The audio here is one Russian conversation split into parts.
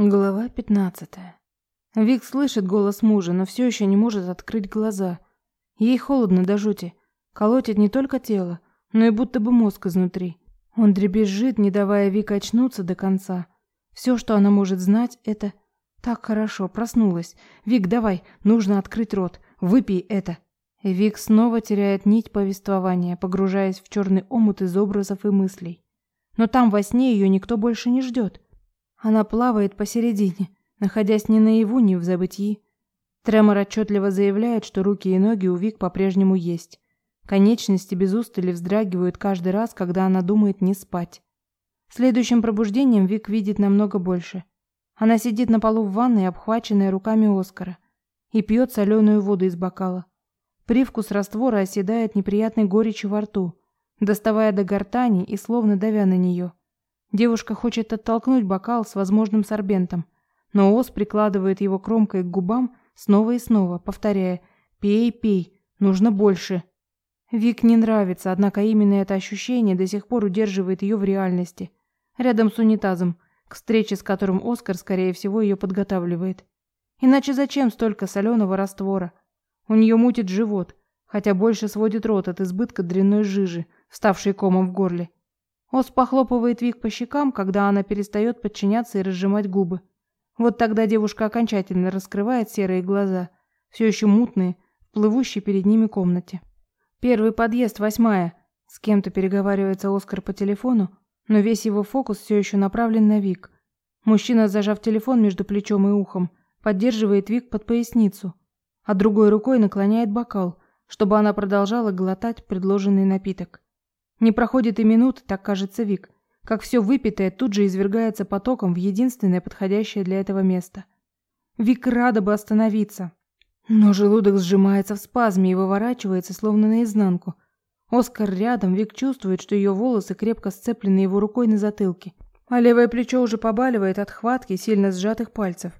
Глава 15. Вик слышит голос мужа, но все еще не может открыть глаза. Ей холодно до жути. Колотит не только тело, но и будто бы мозг изнутри. Он дребезжит, не давая Вик очнуться до конца. Все, что она может знать, это «Так хорошо, проснулась. Вик, давай, нужно открыть рот. Выпей это». Вик снова теряет нить повествования, погружаясь в черный омут из образов и мыслей. Но там во сне ее никто больше не ждет. Она плавает посередине, находясь ни наяву, ни в забытии. Тремор отчетливо заявляет, что руки и ноги у Вик по-прежнему есть. Конечности без устали вздрагивают каждый раз, когда она думает не спать. Следующим пробуждением Вик видит намного больше. Она сидит на полу в ванной, обхваченная руками Оскара, и пьет соленую воду из бокала. Привкус раствора оседает неприятной горечью во рту, доставая до гортани и словно давя на нее. Девушка хочет оттолкнуть бокал с возможным сорбентом, но Ос прикладывает его кромкой к губам снова и снова, повторяя «Пей, пей, нужно больше». Вик не нравится, однако именно это ощущение до сих пор удерживает ее в реальности. Рядом с унитазом, к встрече с которым Оскар, скорее всего, ее подготавливает. Иначе зачем столько соленого раствора? У нее мутит живот, хотя больше сводит рот от избытка дрянной жижи, вставшей комом в горле. Ос похлопывает Вик по щекам, когда она перестает подчиняться и разжимать губы. Вот тогда девушка окончательно раскрывает серые глаза, все еще мутные, в плывущей перед ними комнате. Первый подъезд, восьмая. С кем-то переговаривается Оскар по телефону, но весь его фокус все еще направлен на Вик. Мужчина, зажав телефон между плечом и ухом, поддерживает Вик под поясницу, а другой рукой наклоняет бокал, чтобы она продолжала глотать предложенный напиток. Не проходит и минуты, так кажется Вик, как все выпитое тут же извергается потоком в единственное подходящее для этого место. Вик рада бы остановиться, но желудок сжимается в спазме и выворачивается словно наизнанку. Оскар рядом, Вик чувствует, что ее волосы крепко сцеплены его рукой на затылке, а левое плечо уже побаливает от хватки сильно сжатых пальцев.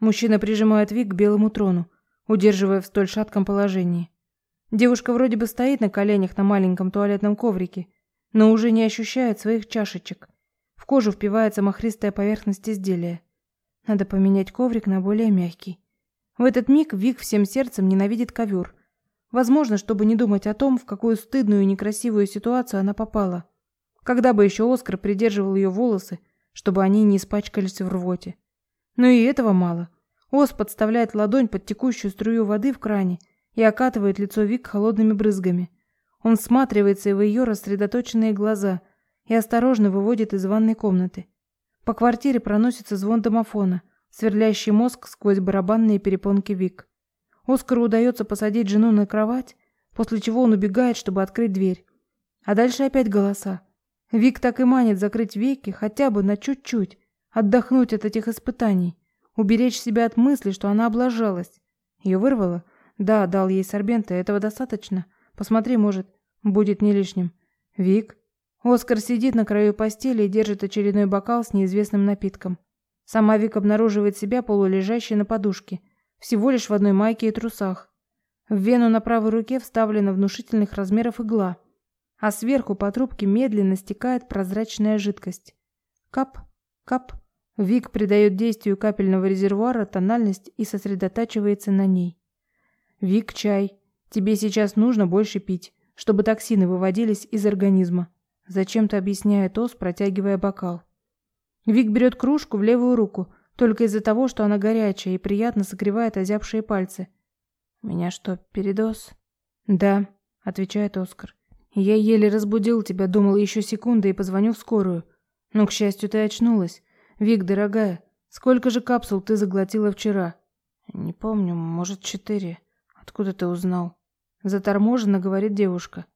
Мужчина прижимает Вик к белому трону, удерживая в столь шатком положении. Девушка вроде бы стоит на коленях на маленьком туалетном коврике, но уже не ощущает своих чашечек. В кожу впивается махристая поверхность изделия. Надо поменять коврик на более мягкий. В этот миг Вик всем сердцем ненавидит ковер. Возможно, чтобы не думать о том, в какую стыдную и некрасивую ситуацию она попала. Когда бы еще Оскар придерживал ее волосы, чтобы они не испачкались в рвоте. Но и этого мало. Ос подставляет ладонь под текущую струю воды в кране и окатывает лицо Вик холодными брызгами. Он всматривается в ее рассредоточенные глаза и осторожно выводит из ванной комнаты. По квартире проносится звон домофона, сверлящий мозг сквозь барабанные перепонки Вик. Оскару удается посадить жену на кровать, после чего он убегает, чтобы открыть дверь. А дальше опять голоса. Вик так и манит закрыть веки хотя бы на чуть-чуть, отдохнуть от этих испытаний, уберечь себя от мысли, что она облажалась. Ее вырвало? Да, дал ей сорбента, этого достаточно. Посмотри, может, будет не лишним. Вик. Оскар сидит на краю постели и держит очередной бокал с неизвестным напитком. Сама Вик обнаруживает себя полулежащей на подушке, всего лишь в одной майке и трусах. В вену на правой руке вставлена внушительных размеров игла, а сверху по трубке медленно стекает прозрачная жидкость. Кап, кап. Вик придает действию капельного резервуара тональность и сосредотачивается на ней. Вик, чай. Тебе сейчас нужно больше пить, чтобы токсины выводились из организма. Зачем-то объясняет Ос, протягивая бокал. Вик берет кружку в левую руку, только из-за того, что она горячая и приятно согревает озябшие пальцы. «Меня что, передоз?» «Да», — отвечает Оскар. «Я еле разбудил тебя, думал еще секунда и позвоню в скорую. Но, к счастью, ты очнулась. Вик, дорогая, сколько же капсул ты заглотила вчера?» «Не помню, может, четыре». Откуда ты узнал? Заторможенно говорит девушка.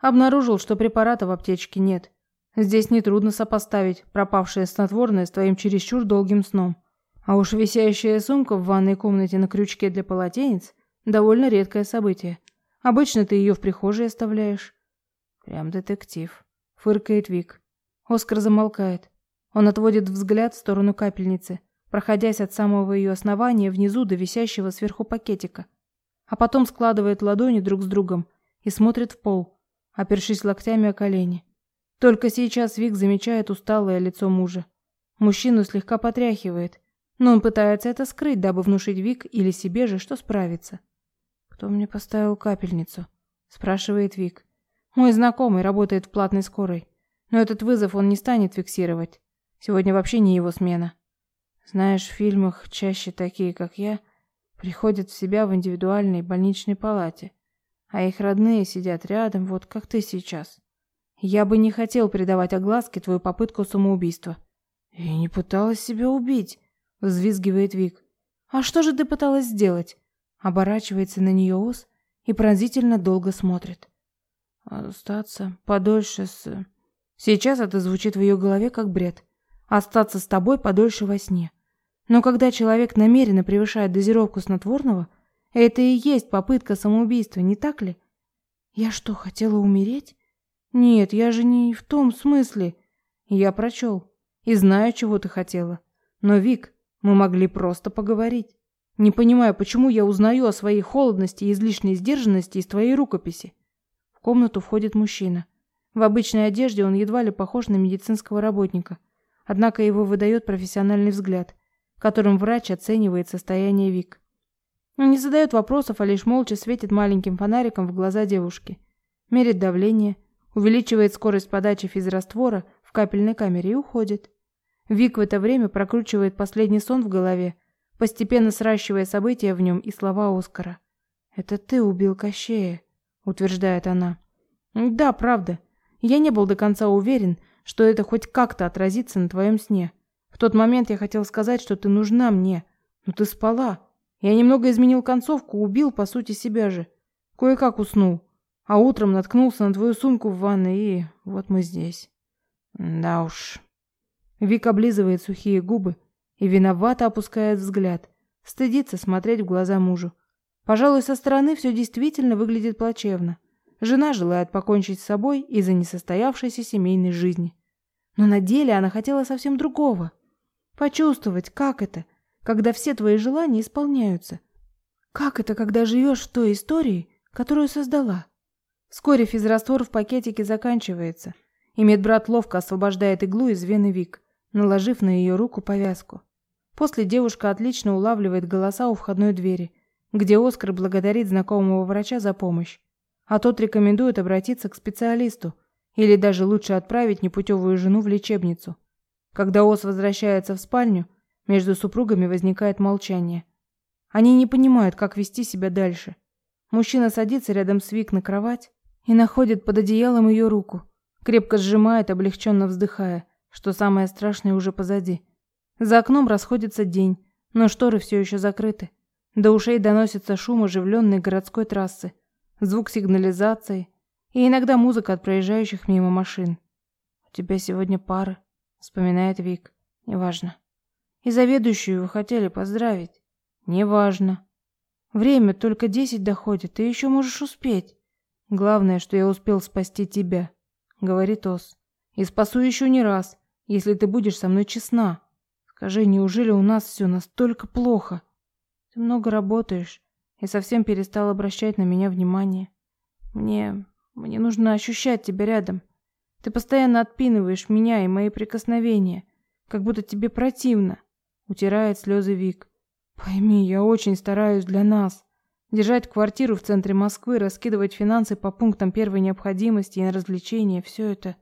Обнаружил, что препарата в аптечке нет. Здесь нетрудно сопоставить пропавшее снотворное с твоим чересчур долгим сном. А уж висящая сумка в ванной комнате на крючке для полотенец – довольно редкое событие. Обычно ты ее в прихожей оставляешь. Прям детектив. Фыркает Вик. Оскар замолкает. Он отводит взгляд в сторону капельницы, проходясь от самого ее основания внизу до висящего сверху пакетика – а потом складывает ладони друг с другом и смотрит в пол, опершись локтями о колени. Только сейчас Вик замечает усталое лицо мужа. Мужчину слегка потряхивает, Но он пытается это скрыть, дабы внушить Вик или себе же, что справится. «Кто мне поставил капельницу?» – спрашивает Вик. «Мой знакомый работает в платной скорой. Но этот вызов он не станет фиксировать. Сегодня вообще не его смена. Знаешь, в фильмах чаще такие, как я, приходят в себя в индивидуальной больничной палате, а их родные сидят рядом, вот как ты сейчас. Я бы не хотел придавать огласке твою попытку самоубийства. Я не пыталась себя убить, взвизгивает Вик. А что же ты пыталась сделать? Оборачивается на нее Ос и пронзительно долго смотрит. Остаться подольше с... Сейчас это звучит в ее голове как бред. Остаться с тобой подольше во сне. Но когда человек намеренно превышает дозировку снотворного, это и есть попытка самоубийства, не так ли? Я что, хотела умереть? Нет, я же не в том смысле. Я прочел. И знаю, чего ты хотела. Но, Вик, мы могли просто поговорить. Не понимаю, почему я узнаю о своей холодности и излишней сдержанности из твоей рукописи. В комнату входит мужчина. В обычной одежде он едва ли похож на медицинского работника. Однако его выдает профессиональный взгляд, которым врач оценивает состояние Вик. Он не задает вопросов, а лишь молча светит маленьким фонариком в глаза девушки. Мерит давление, увеличивает скорость подачи физраствора в капельной камере и уходит. Вик в это время прокручивает последний сон в голове, постепенно сращивая события в нем и слова Оскара. «Это ты убил Кощея», — утверждает она. «Да, правда. Я не был до конца уверен, что это хоть как-то отразится на твоем сне. В тот момент я хотел сказать, что ты нужна мне, но ты спала. Я немного изменил концовку, убил, по сути, себя же. Кое-как уснул. А утром наткнулся на твою сумку в ванной, и вот мы здесь. Да уж. Вик облизывает сухие губы и виновато опускает взгляд. Стыдится смотреть в глаза мужу. Пожалуй, со стороны все действительно выглядит плачевно. Жена желает покончить с собой из-за несостоявшейся семейной жизни. Но на деле она хотела совсем другого. Почувствовать, как это, когда все твои желания исполняются. Как это, когда живешь в той истории, которую создала? Вскоре физраствор в пакетике заканчивается, и медбрат ловко освобождает иглу из вены Вик, наложив на ее руку повязку. После девушка отлично улавливает голоса у входной двери, где Оскар благодарит знакомого врача за помощь а тот рекомендует обратиться к специалисту или даже лучше отправить непутевую жену в лечебницу. Когда Ос возвращается в спальню, между супругами возникает молчание. Они не понимают, как вести себя дальше. Мужчина садится рядом с Вик на кровать и находит под одеялом ее руку, крепко сжимает, облегченно вздыхая, что самое страшное уже позади. За окном расходится день, но шторы все еще закрыты. До ушей доносится шум оживленной городской трассы звук сигнализации и иногда музыка от проезжающих мимо машин. «У тебя сегодня пара», — вспоминает Вик. «Неважно». «И заведующую вы хотели поздравить?» «Неважно». «Время только десять доходит, ты еще можешь успеть». «Главное, что я успел спасти тебя», — говорит Ос. «И спасу еще не раз, если ты будешь со мной честна. Скажи, неужели у нас все настолько плохо? Ты много работаешь, и совсем перестал обращать на меня внимание. Мне... мне нужно ощущать тебя рядом. Ты постоянно отпинываешь меня и мои прикосновения, как будто тебе противно. Утирает слезы Вик. Пойми, я очень стараюсь для нас. Держать квартиру в центре Москвы, раскидывать финансы по пунктам первой необходимости и на развлечения, все это.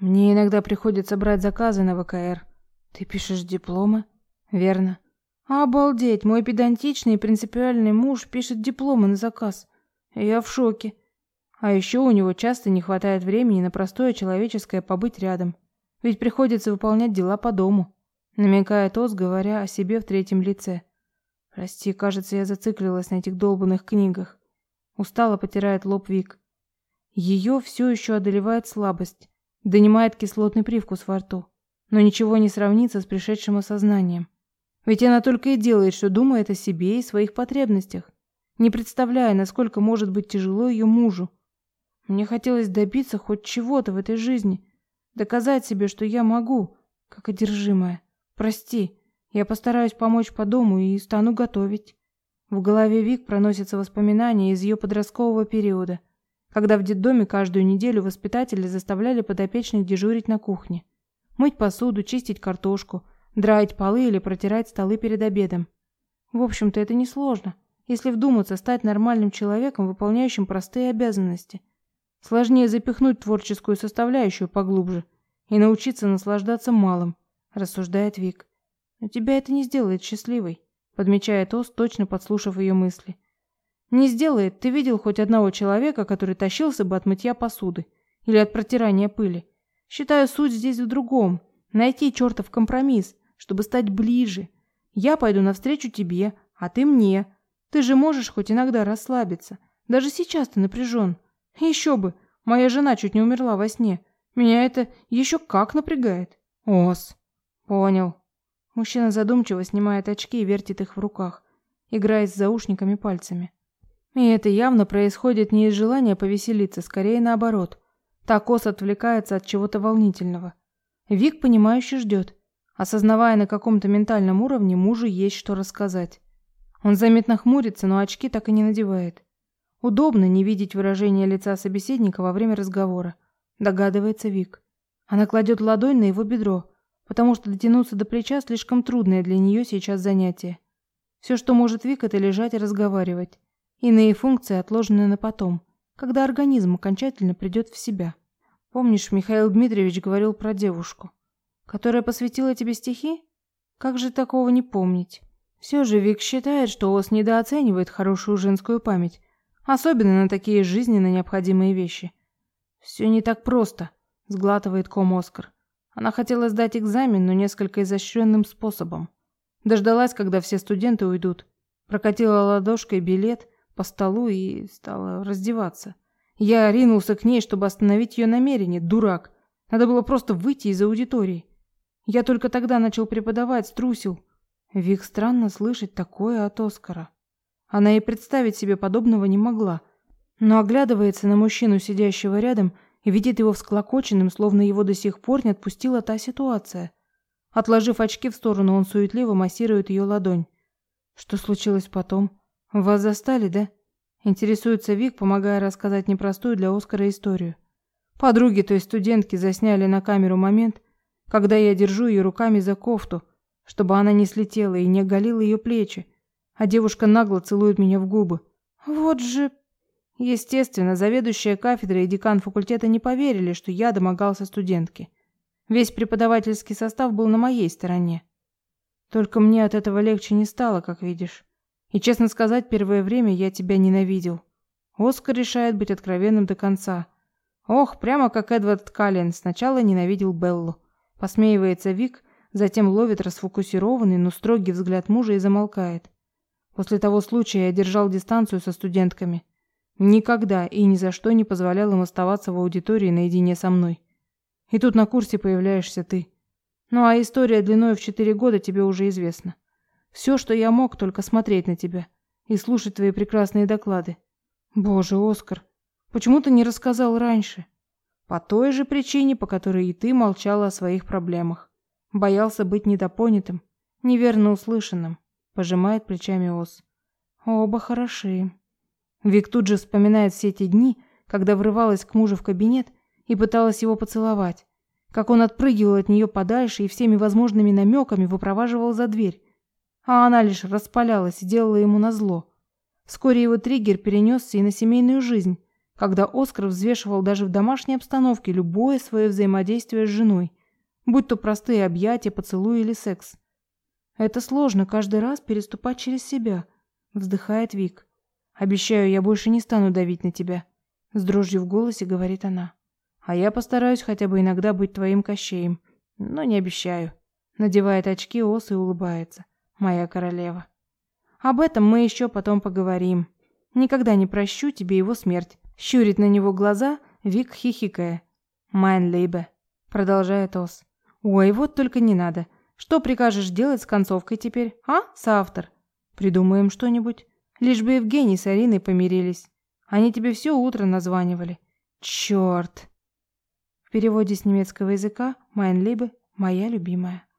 Мне иногда приходится брать заказы на ВКР. Ты пишешь дипломы? Верно. Обалдеть, мой педантичный и принципиальный муж пишет дипломы на заказ. Я в шоке. А еще у него часто не хватает времени на простое человеческое побыть рядом. Ведь приходится выполнять дела по дому. Намекает Оз, говоря о себе в третьем лице. Прости, кажется, я зациклилась на этих долбанных книгах. Устало потирает лоб Вик. Ее все еще одолевает слабость, донимает кислотный привкус во рту. Но ничего не сравнится с пришедшим осознанием. Ведь она только и делает, что думает о себе и своих потребностях, не представляя, насколько может быть тяжело ее мужу. Мне хотелось добиться хоть чего-то в этой жизни, доказать себе, что я могу, как одержимая. Прости, я постараюсь помочь по дому и стану готовить. В голове Вик проносятся воспоминания из ее подросткового периода, когда в детдоме каждую неделю воспитатели заставляли подопечных дежурить на кухне, мыть посуду, чистить картошку, драить полы или протирать столы перед обедом. В общем-то, это несложно, если вдуматься, стать нормальным человеком, выполняющим простые обязанности. Сложнее запихнуть творческую составляющую поглубже и научиться наслаждаться малым, рассуждает Вик. Но тебя это не сделает счастливой, подмечает Ос, точно подслушав ее мысли. Не сделает. Ты видел хоть одного человека, который тащился бы от мытья посуды или от протирания пыли? Считаю, суть здесь в другом. Найти чертов компромисс, чтобы стать ближе. Я пойду навстречу тебе, а ты мне. Ты же можешь хоть иногда расслабиться. Даже сейчас ты напряжен. Еще бы, моя жена чуть не умерла во сне. Меня это еще как напрягает. Ос. Понял. Мужчина задумчиво снимает очки и вертит их в руках, играя с заушниками пальцами. И это явно происходит не из желания повеселиться, скорее наоборот. Так Ос отвлекается от чего-то волнительного. Вик, понимающе ждет, осознавая на каком-то ментальном уровне мужу есть что рассказать. Он заметно хмурится, но очки так и не надевает. Удобно не видеть выражения лица собеседника во время разговора, догадывается Вик. Она кладет ладонь на его бедро, потому что дотянуться до плеча слишком трудное для нее сейчас занятие. Все, что может Вик, это лежать и разговаривать. Иные функции отложены на потом, когда организм окончательно придет в себя. Помнишь, Михаил Дмитриевич говорил про девушку, которая посвятила тебе стихи? Как же такого не помнить? Все же Вик считает, что ОС недооценивает хорошую женскую память, особенно на такие жизненно необходимые вещи. Все не так просто, сглатывает ком Оскар. Она хотела сдать экзамен, но несколько изощренным способом. Дождалась, когда все студенты уйдут, прокатила ладошкой билет по столу и стала раздеваться. Я ринулся к ней, чтобы остановить ее намерение. Дурак. Надо было просто выйти из аудитории. Я только тогда начал преподавать, струсил. Вик странно слышать такое от Оскара. Она и представить себе подобного не могла. Но оглядывается на мужчину, сидящего рядом, и видит его всклокоченным, словно его до сих пор не отпустила та ситуация. Отложив очки в сторону, он суетливо массирует ее ладонь. Что случилось потом? «Вас застали, да?» Интересуется Вик, помогая рассказать непростую для Оскара историю. Подруги той студентки засняли на камеру момент, когда я держу ее руками за кофту, чтобы она не слетела и не оголила ее плечи, а девушка нагло целует меня в губы. Вот же... Естественно, заведующая кафедрой и декан факультета не поверили, что я домогался студентки. Весь преподавательский состав был на моей стороне. Только мне от этого легче не стало, как видишь. И, честно сказать, первое время я тебя ненавидел. Оскар решает быть откровенным до конца. Ох, прямо как Эдвард Каллен сначала ненавидел Беллу. Посмеивается Вик, затем ловит расфокусированный, но строгий взгляд мужа и замолкает. После того случая я держал дистанцию со студентками. Никогда и ни за что не позволял им оставаться в аудитории наедине со мной. И тут на курсе появляешься ты. Ну а история длиной в четыре года тебе уже известна. Все, что я мог, только смотреть на тебя и слушать твои прекрасные доклады. Боже, Оскар, почему ты не рассказал раньше? По той же причине, по которой и ты молчала о своих проблемах. Боялся быть недопонятым, неверно услышанным, пожимает плечами Ос. Оба хороши. Вик тут же вспоминает все эти дни, когда врывалась к мужу в кабинет и пыталась его поцеловать, как он отпрыгивал от нее подальше и всеми возможными намеками выпроваживал за дверь, а она лишь распалялась и делала ему назло. Вскоре его триггер перенесся и на семейную жизнь, когда Оскар взвешивал даже в домашней обстановке любое свое взаимодействие с женой, будь то простые объятия, поцелуи или секс. Это сложно каждый раз переступать через себя, вздыхает Вик. Обещаю, я больше не стану давить на тебя, с дрожью в голосе говорит она. А я постараюсь хотя бы иногда быть твоим кощеем, но не обещаю. Надевает очки Ос и улыбается моя королева. Об этом мы еще потом поговорим. Никогда не прощу тебе его смерть. Щурит на него глаза, Вик хихикая. Майн лейбе, продолжает Ос. Ой, вот только не надо. Что прикажешь делать с концовкой теперь, а, соавтор? Придумаем что-нибудь. Лишь бы Евгений с Ариной помирились. Они тебе все утро названивали. Черт. В переводе с немецкого языка «Mein Liebe» – «Моя любимая».